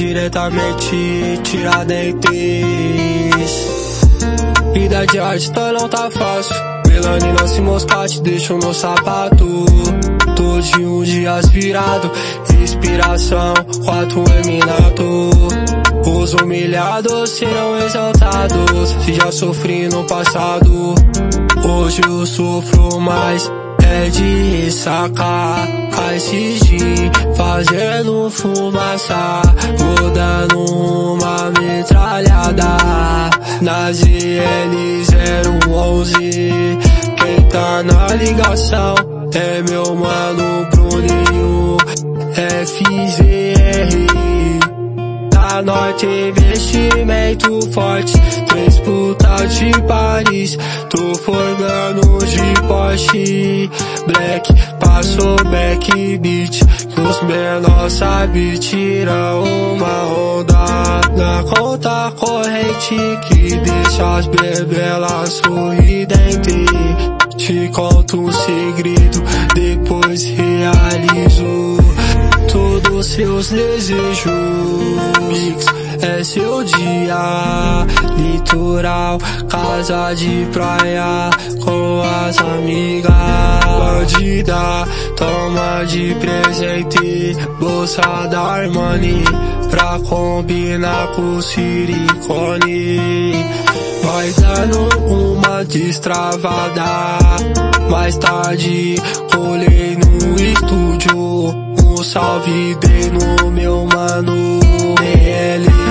completamente Tiradentes. Vida de artista não tá fácil. Melanina se moscate, deixa no sapato. Todos os dias virado. Inspiração, quatro eminato. Os humilhados serão exaltados. Se já sofri no passado. Hoje eu sofro mais. É de ressacar Esses de fumaça Vou dando uma metralhada. Na ZL011 Quem tá na ligação é meu mano Bruninho FZR norte, investimento forte Três putas de Paris. Tô forgando de Porsche Black, passou back beat os menores sabe tirar uma onda Na conta corrente Que deixa as bebelas sorridentes Te conto um segredo Depois realizo todos seus desejos. É seu dia, litoral, casa de praia com as amigas. Bandida, de presente, bolsa da Armani pra combinar com silicone. Vai dando uma destravada, mais tarde colei no estúdio. Salve bem no meu mano. BL